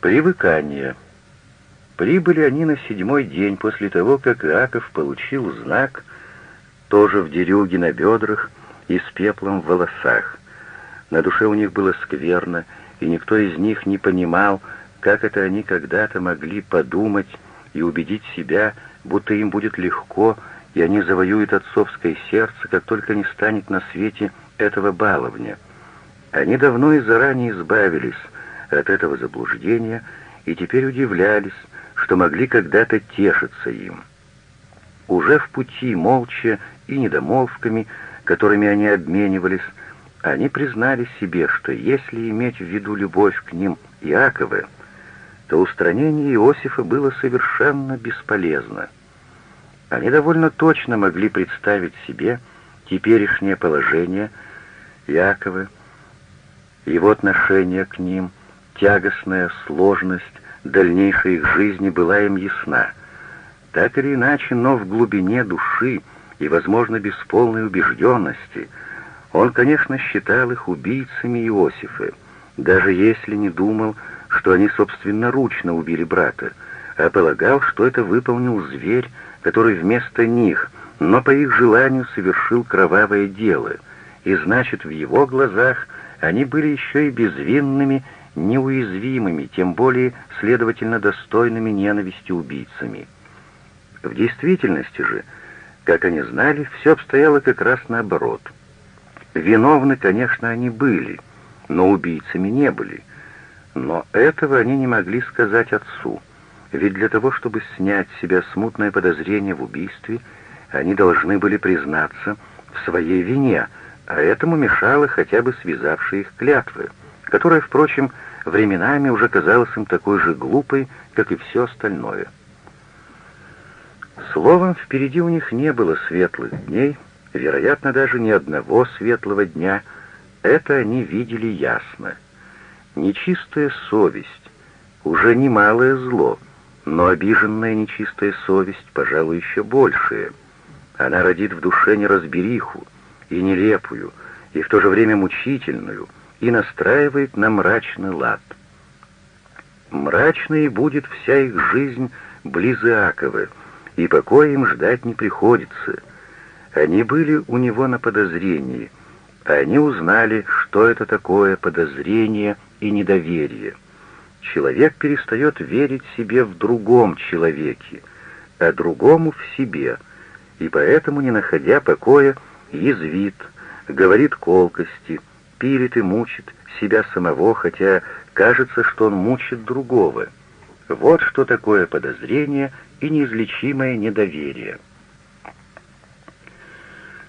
Привыкание. Прибыли они на седьмой день после того, как Иаков получил знак, тоже в дерюге на бедрах и с пеплом в волосах. На душе у них было скверно, и никто из них не понимал, как это они когда-то могли подумать и убедить себя, будто им будет легко, и они завоюют отцовское сердце, как только не станет на свете этого баловня. Они давно и заранее избавились от этого заблуждения и теперь удивлялись, что могли когда-то тешиться им. Уже в пути, молча и недомолвками, которыми они обменивались, они признали себе, что если иметь в виду любовь к ним Иакова, то устранение Иосифа было совершенно бесполезно. Они довольно точно могли представить себе теперешнее положение Иакова, его отношение к ним, тягостная сложность дальнейшей их жизни была им ясна. Так или иначе, но в глубине души и, возможно, без полной убежденности, он, конечно, считал их убийцами Иосифа, даже если не думал, что они собственноручно убили брата, а полагал, что это выполнил зверь, который вместо них, но по их желанию совершил кровавое дело, и значит, в его глазах они были еще и безвинными неуязвимыми, тем более, следовательно, достойными ненависти убийцами. В действительности же, как они знали, все обстояло как раз наоборот. Виновны, конечно, они были, но убийцами не были. Но этого они не могли сказать отцу, ведь для того, чтобы снять с себя смутное подозрение в убийстве, они должны были признаться в своей вине, а этому мешало хотя бы связавшие их клятвы, которая, впрочем, временами уже казалась им такой же глупой, как и все остальное. Словом, впереди у них не было светлых дней, вероятно, даже ни одного светлого дня. Это они видели ясно. Нечистая совесть — уже немалое зло, но обиженная нечистая совесть, пожалуй, еще большее. Она родит в душе неразбериху и нелепую, и в то же время мучительную — и настраивает на мрачный лад. Мрачной будет вся их жизнь близ Иакова, и покоя им ждать не приходится. Они были у него на подозрении, они узнали, что это такое подозрение и недоверие. Человек перестает верить себе в другом человеке, а другому в себе, и поэтому, не находя покоя, язвит, говорит колкости, пилит и мучит себя самого, хотя кажется, что он мучит другого. Вот что такое подозрение и неизлечимое недоверие.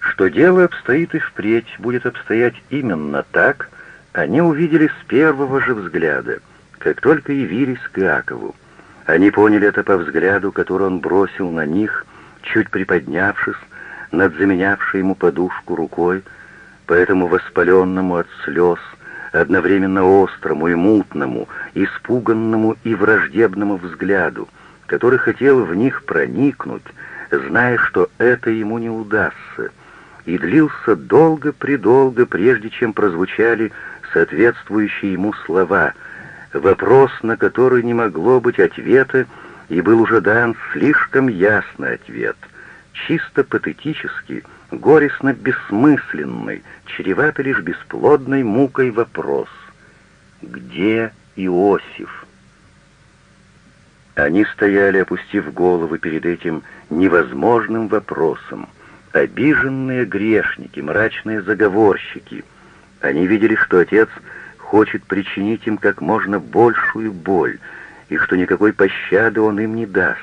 Что дело обстоит и впредь, будет обстоять именно так, они увидели с первого же взгляда, как только явились к Иакову. Они поняли это по взгляду, который он бросил на них, чуть приподнявшись, над заменявшей ему подушку рукой, по этому воспаленному от слез, одновременно острому и мутному, испуганному и враждебному взгляду, который хотел в них проникнуть, зная, что это ему не удастся, и длился долго-предолго, прежде чем прозвучали соответствующие ему слова, вопрос, на который не могло быть ответа, и был уже дан слишком ясный ответ, чисто патетический, горестно бессмысленный, чреватый лишь бесплодной мукой вопрос «Где Иосиф?» Они стояли, опустив головы перед этим невозможным вопросом, обиженные грешники, мрачные заговорщики. Они видели, что отец хочет причинить им как можно большую боль, и что никакой пощады он им не даст.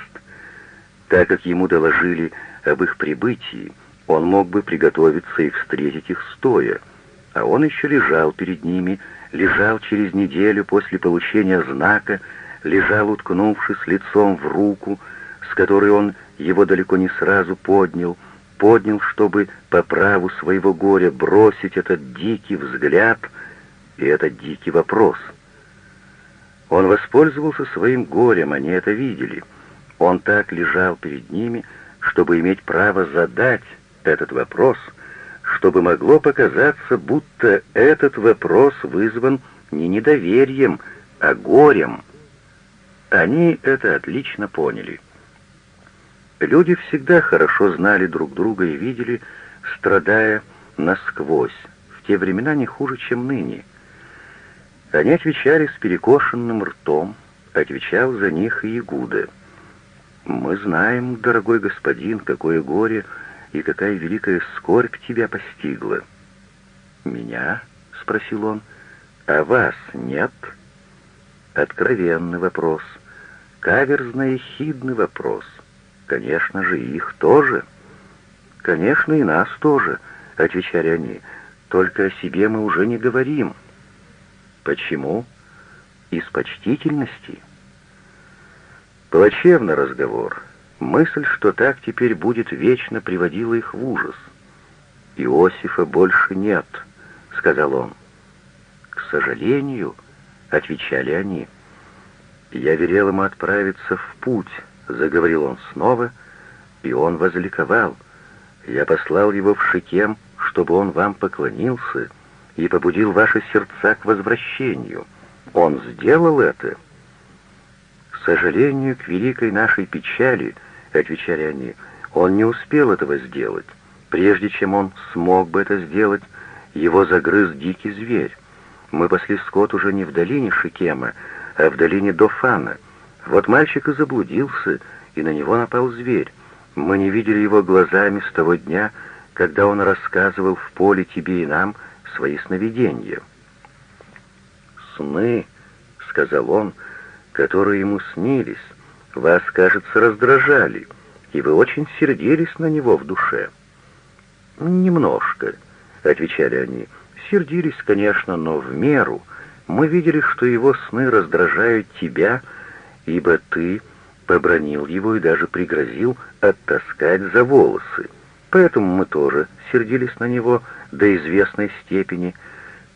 Так как ему доложили об их прибытии, он мог бы приготовиться и встретить их стоя, а он еще лежал перед ними, лежал через неделю после получения знака, лежал, уткнувшись лицом в руку, с которой он его далеко не сразу поднял, поднял, чтобы по праву своего горя бросить этот дикий взгляд и этот дикий вопрос. Он воспользовался своим горем, они это видели. Он так лежал перед ними, чтобы иметь право задать этот вопрос, чтобы могло показаться, будто этот вопрос вызван не недоверием, а горем, Они это отлично поняли. Люди всегда хорошо знали друг друга и видели, страдая насквозь, в те времена не хуже, чем ныне. Они отвечали с перекошенным ртом, отвечал за них и Игуда. «Мы знаем, дорогой господин, какое горе и какая великая скорбь тебя постигла». «Меня?» — спросил он. «А вас нет?» Откровенный вопрос. Каверзный и хидный вопрос. Конечно же, их тоже. Конечно, и нас тоже, отвечали они. Только о себе мы уже не говорим. Почему? Из почтительности. Плачевный разговор. Мысль, что так теперь будет вечно, приводила их в ужас. «Иосифа больше нет», — сказал он. «К сожалению», — отвечали они. «Я велел ему отправиться в путь», — заговорил он снова, и он возликовал. «Я послал его в Шикем, чтобы он вам поклонился и побудил ваши сердца к возвращению. Он сделал это». «К сожалению, к великой нашей печали», — отвечали они, — «он не успел этого сделать. Прежде чем он смог бы это сделать, его загрыз дикий зверь. Мы пасли скот уже не в долине Шикема, а в долине Дофана. Вот мальчик и заблудился, и на него напал зверь. Мы не видели его глазами с того дня, когда он рассказывал в поле тебе и нам свои сновидения. «Сны», — сказал он, — «которые ему снились, вас, кажется, раздражали, и вы очень сердились на него в душе». «Немножко», — отвечали они, — Сердились, конечно, но в меру. Мы видели, что его сны раздражают тебя, ибо ты побронил его и даже пригрозил оттаскать за волосы. Поэтому мы тоже сердились на него до известной степени.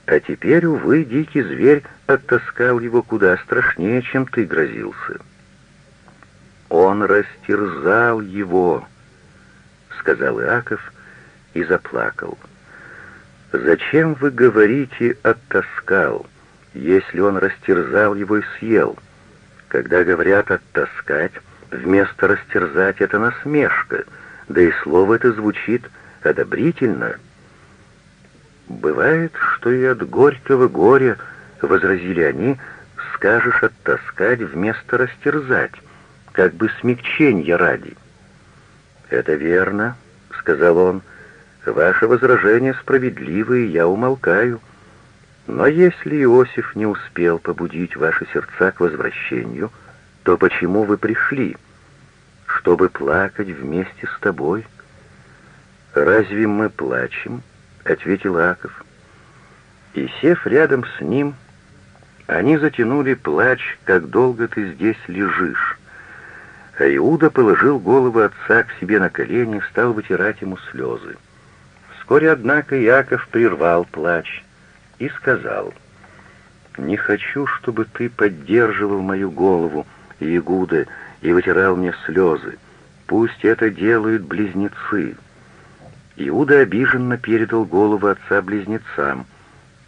А теперь, увы, дикий зверь оттаскал его куда страшнее, чем ты грозился. Он растерзал его, — сказал Иаков и заплакал. «Зачем вы говорите «оттаскал», если он растерзал его и съел? Когда говорят «оттаскать», вместо «растерзать» — это насмешка, да и слово это звучит одобрительно. «Бывает, что и от горького горя, — возразили они, — скажешь «оттаскать» вместо «растерзать», как бы смягченья ради». «Это верно», — сказал он, — Ваше возражение справедливо, и я умолкаю. Но если Иосиф не успел побудить ваши сердца к возвращению, то почему вы пришли? Чтобы плакать вместе с тобой? Разве мы плачем? — ответил Аков. И, сев рядом с ним, они затянули плач, как долго ты здесь лежишь. А Иуда положил голову отца к себе на колени и стал вытирать ему слезы. Вскоре, однако, Яков прервал плач и сказал, «Не хочу, чтобы ты поддерживал мою голову, Ягуда, и вытирал мне слезы. Пусть это делают близнецы». Иуда обиженно передал голову отца близнецам,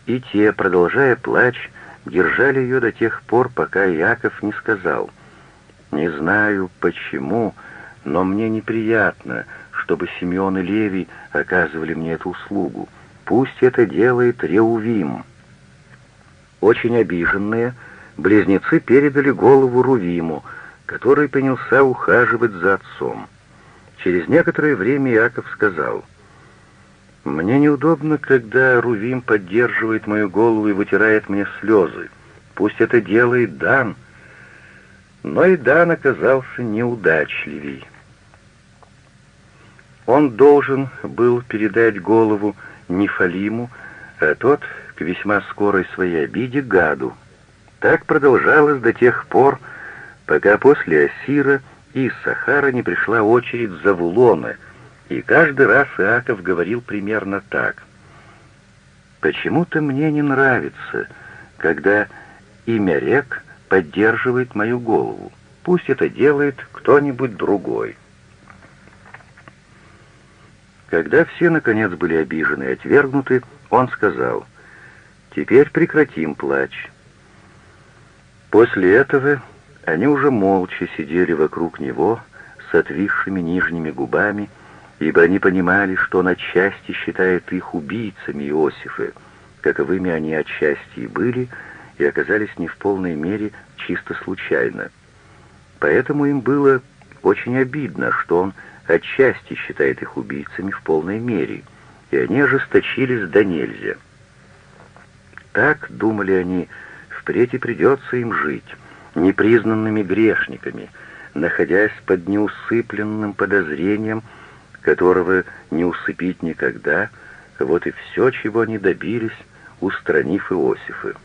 и те, продолжая плач, держали ее до тех пор, пока Яков не сказал, «Не знаю почему, но мне неприятно, чтобы Симеон и Левий оказывали мне эту услугу. Пусть это делает Реувим». Очень обиженные, близнецы передали голову Рувиму, который принялся ухаживать за отцом. Через некоторое время Иаков сказал, «Мне неудобно, когда Рувим поддерживает мою голову и вытирает мне слезы. Пусть это делает Дан». Но и Дан оказался неудачливей. Он должен был передать голову Нефалиму, а тот к весьма скорой своей обиде Гаду. Так продолжалось до тех пор, пока после Асира и Сахара не пришла очередь Завулона, и каждый раз Иаков говорил примерно так. «Почему-то мне не нравится, когда имя рек поддерживает мою голову. Пусть это делает кто-нибудь другой». Когда все, наконец, были обижены и отвергнуты, он сказал, «Теперь прекратим плач». После этого Они уже молча сидели вокруг него с отвисшими нижними губами, ибо они понимали, что он отчасти считает их убийцами Иосифа, каковыми они отчасти и были, и оказались не в полной мере чисто случайно. Поэтому им было очень обидно, что он отчасти считает их убийцами в полной мере, и они ожесточились до нельзя. Так, думали они, впредь и придется им жить, непризнанными грешниками, находясь под неусыпленным подозрением, которого не усыпить никогда, вот и все, чего они добились, устранив Иосифа.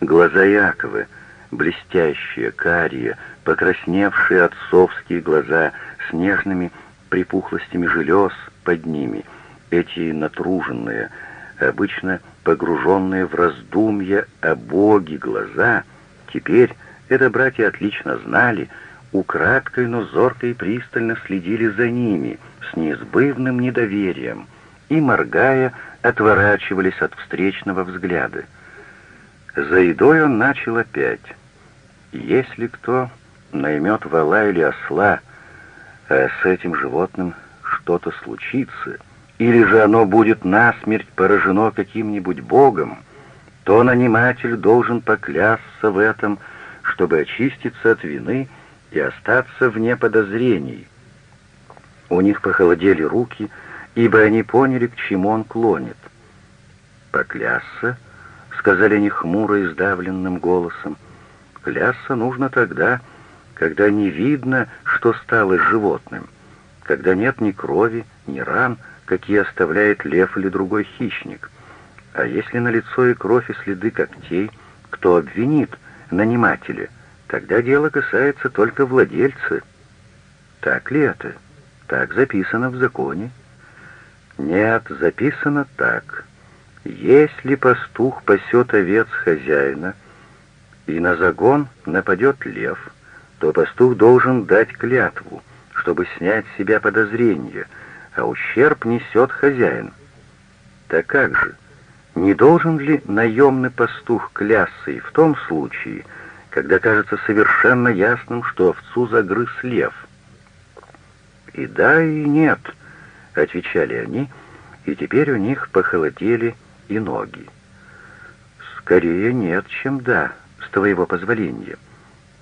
Глаза Якова, блестящие, карие, покрасневшие отцовские глаза с нежными припухлостями желез под ними, эти натруженные, обычно погруженные в раздумья о Боге глаза, теперь, это братья отлично знали, украдкой, но зорко и пристально следили за ними, с неизбывным недоверием, и, моргая, отворачивались от встречного взгляда. За едой он начал опять. «Если кто наймет вала или осла, а с этим животным что-то случится, или же оно будет насмерть поражено каким-нибудь богом, то наниматель должен поклясться в этом, чтобы очиститься от вины и остаться вне подозрений. У них похолодели руки, ибо они поняли, к чему он клонит. «Поклясться?» — сказали они хмуро и сдавленным голосом. «Клясться нужно тогда, когда не видно, что стало животным, когда нет ни крови, ни ран, какие оставляет лев или другой хищник. А если на лицо и кровь и следы когтей, кто обвинит нанимателя, тогда дело касается только владельца. Так ли это? Так записано в законе? Нет, записано так. Если пастух пасет овец хозяина, и на загон нападет лев, то пастух должен дать клятву, чтобы снять с себя подозрения, а ущерб несет хозяин. Так как же, не должен ли наемный пастух клясться и в том случае, когда кажется совершенно ясным, что овцу загрыз лев? «И да, и нет», — отвечали они, и теперь у них похолодели и ноги. «Скорее нет, чем да, с твоего позволения».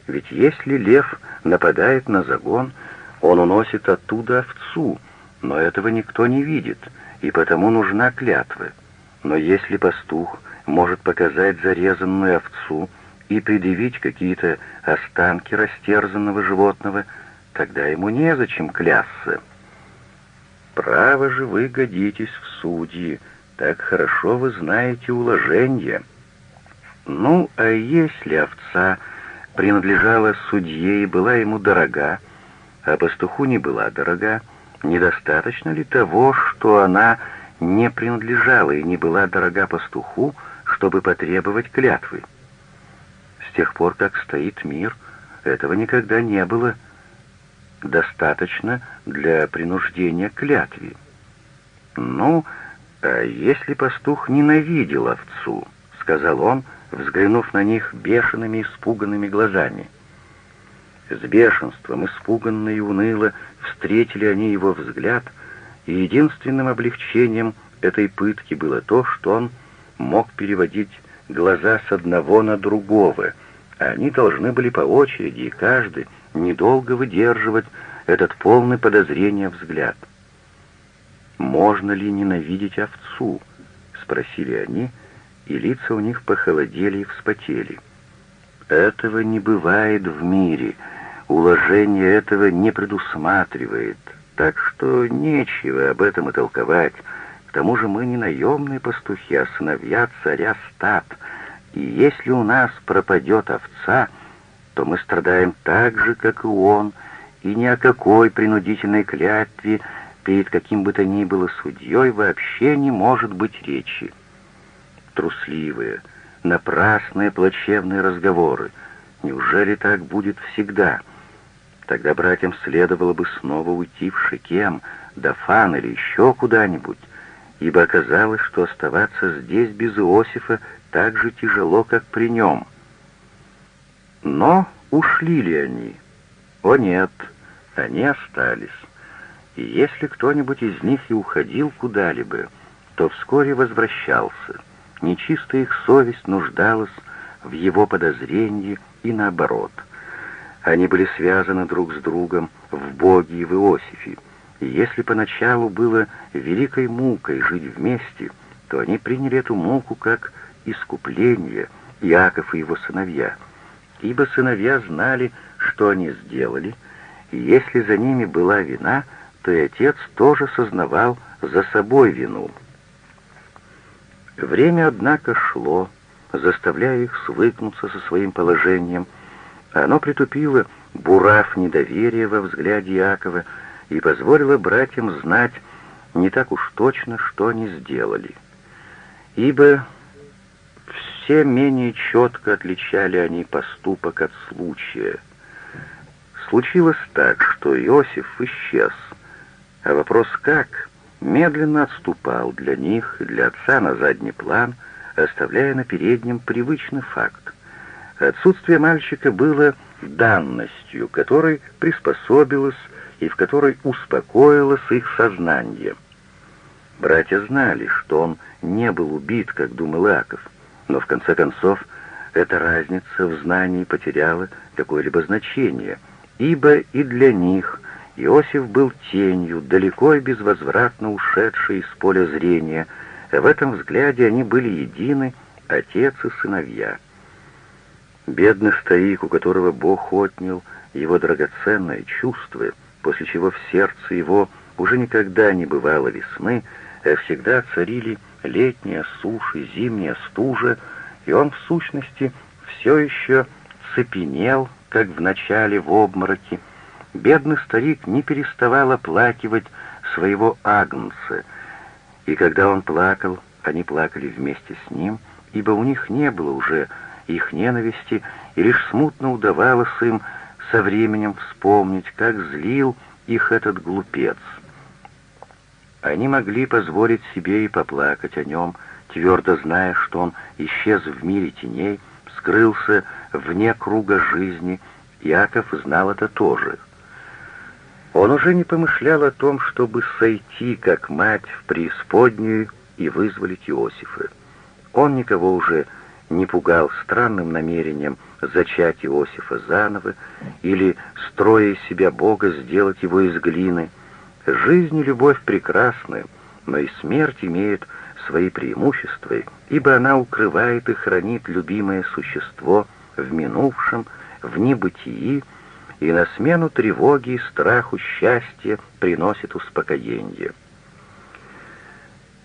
Ведь если лев нападает на загон, он уносит оттуда овцу, но этого никто не видит, и потому нужна клятва. Но если пастух может показать зарезанную овцу и предъявить какие-то останки растерзанного животного, тогда ему незачем клясться. Право же вы годитесь в судьи, так хорошо вы знаете уложения. Ну, а если овца принадлежала судье и была ему дорога, а пастуху не была дорога, недостаточно ли того, что она не принадлежала и не была дорога пастуху, чтобы потребовать клятвы? С тех пор, как стоит мир, этого никогда не было достаточно для принуждения клятве. «Ну, а если пастух ненавидел овцу?» — сказал он, — взглянув на них бешеными, испуганными глазами. С бешенством, испуганно и уныло, встретили они его взгляд, и единственным облегчением этой пытки было то, что он мог переводить глаза с одного на другого, а они должны были по очереди, и каждый недолго выдерживать этот полный подозрения взгляд. «Можно ли ненавидеть овцу?» — спросили они, — и лица у них похолодели и вспотели. Этого не бывает в мире, уложение этого не предусматривает, так что нечего об этом и толковать. К тому же мы не наемные пастухи, а сыновья царя стад, и если у нас пропадет овца, то мы страдаем так же, как и он, и ни о какой принудительной клятве перед каким бы то ни было судьей вообще не может быть речи трусливые, напрасные плачевные разговоры. Неужели так будет всегда? Тогда братьям следовало бы снова уйти в Шекем, Дафан или еще куда-нибудь, ибо оказалось, что оставаться здесь без Иосифа так же тяжело, как при нем. Но ушли ли они? О нет, они остались. И если кто-нибудь из них и уходил куда-либо, то вскоре возвращался. Нечистая их совесть нуждалась в его подозрении и наоборот. Они были связаны друг с другом в Боге и в Иосифе, и если поначалу было великой мукой жить вместе, то они приняли эту муку как искупление Иаков и его сыновья, ибо сыновья знали, что они сделали, и если за ними была вина, то и отец тоже сознавал за собой вину. Время, однако, шло, заставляя их свыкнуться со своим положением. Оно притупило бурав недоверия во взгляде Якова и позволило братьям знать не так уж точно, что они сделали. Ибо все менее четко отличали они поступок от случая. Случилось так, что Иосиф исчез, а вопрос «как» медленно отступал для них и для отца на задний план, оставляя на переднем привычный факт. Отсутствие мальчика было данностью, которой приспособилась и в которой успокоилось их сознание. Братья знали, что он не был убит, как думал Иаков, но в конце концов эта разница в знании потеряла какое-либо значение, ибо и для них Иосиф был тенью, далеко и безвозвратно ушедшей из поля зрения, в этом взгляде они были едины, отец и сыновья. Бедный старик, у которого Бог отнял его драгоценное чувство, после чего в сердце его уже никогда не бывало весны, а всегда царили летняя сушь и зимняя стужа, и он, в сущности, все еще цепенел, как в начале в обмороке. Бедный старик не переставал оплакивать своего агнца, и когда он плакал, они плакали вместе с ним, ибо у них не было уже их ненависти, и лишь смутно удавалось им со временем вспомнить, как злил их этот глупец. Они могли позволить себе и поплакать о нем, твердо зная, что он исчез в мире теней, скрылся вне круга жизни, Яков знал это тоже. Он уже не помышлял о том, чтобы сойти, как мать, в преисподнюю и вызволить Иосифа. Он никого уже не пугал странным намерением зачать Иосифа заново или, строя из себя Бога, сделать его из глины. Жизнь и любовь прекрасны, но и смерть имеет свои преимущества, ибо она укрывает и хранит любимое существо в минувшем, в небытии, и на смену тревоги и страху счастье приносит успокоение.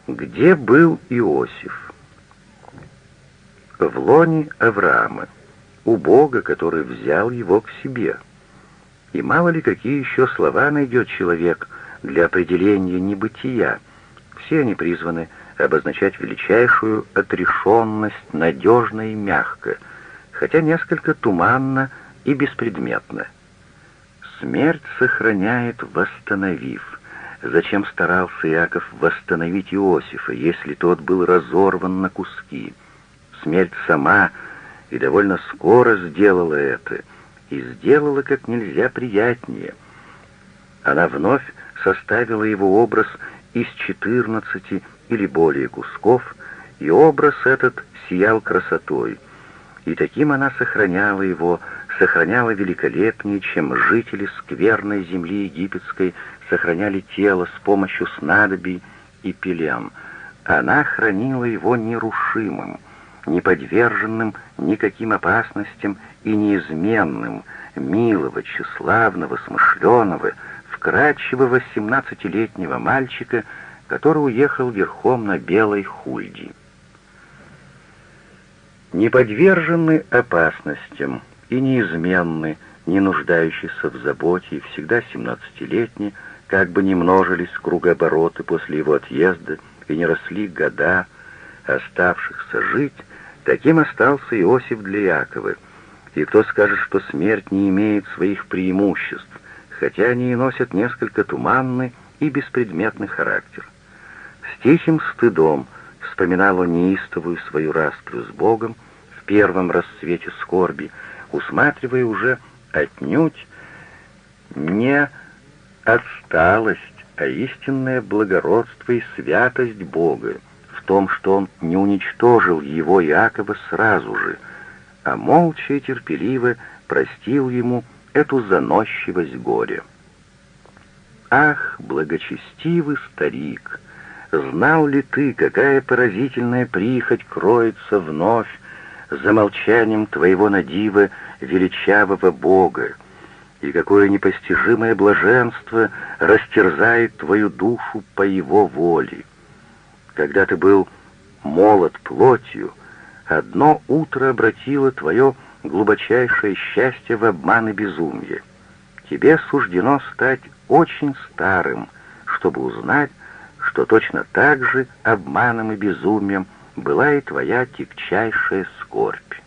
Где был Иосиф? В лоне Авраама, у Бога, который взял его к себе. И мало ли какие еще слова найдет человек для определения небытия. Все они призваны обозначать величайшую отрешенность, надежно и мягко, хотя несколько туманно и беспредметно. Смерть сохраняет, восстановив. Зачем старался Иаков восстановить Иосифа, если тот был разорван на куски? Смерть сама и довольно скоро сделала это, и сделала как нельзя приятнее. Она вновь составила его образ из четырнадцати или более кусков, и образ этот сиял красотой, и таким она сохраняла его, сохраняла великолепнее, чем жители скверной земли египетской сохраняли тело с помощью снадобий и пелен. Она хранила его нерушимым, неподверженным никаким опасностям и неизменным, милого, тщеславного, смышленого, вкрадчивого семнадцатилетнего мальчика, который уехал верхом на белой хульди. Неподверженный опасностям и неизменный, не нуждающийся в заботе и всегда семнадцатилетний, как бы ни множились кругообороты после его отъезда и не росли года, оставшихся жить, таким остался Иосиф для Якова. И кто скажет, что смерть не имеет своих преимуществ, хотя они и носят несколько туманный и беспредметный характер. С тихим стыдом вспоминал он неистовую свою расплю с Богом в первом расцвете скорби, усматривая уже отнюдь не отсталость, а истинное благородство и святость Бога в том, что он не уничтожил его Иакова сразу же, а молча и терпеливо простил ему эту заносчивость горя. Ах, благочестивый старик! Знал ли ты, какая поразительная прихоть кроется вновь за молчанием твоего надива величавого Бога, и какое непостижимое блаженство растерзает твою душу по его воле. Когда ты был молод плотью, одно утро обратило твое глубочайшее счастье в обман и безумие. Тебе суждено стать очень старым, чтобы узнать, что точно так же обманом и безумием была и твоя тягчайшая скорбь.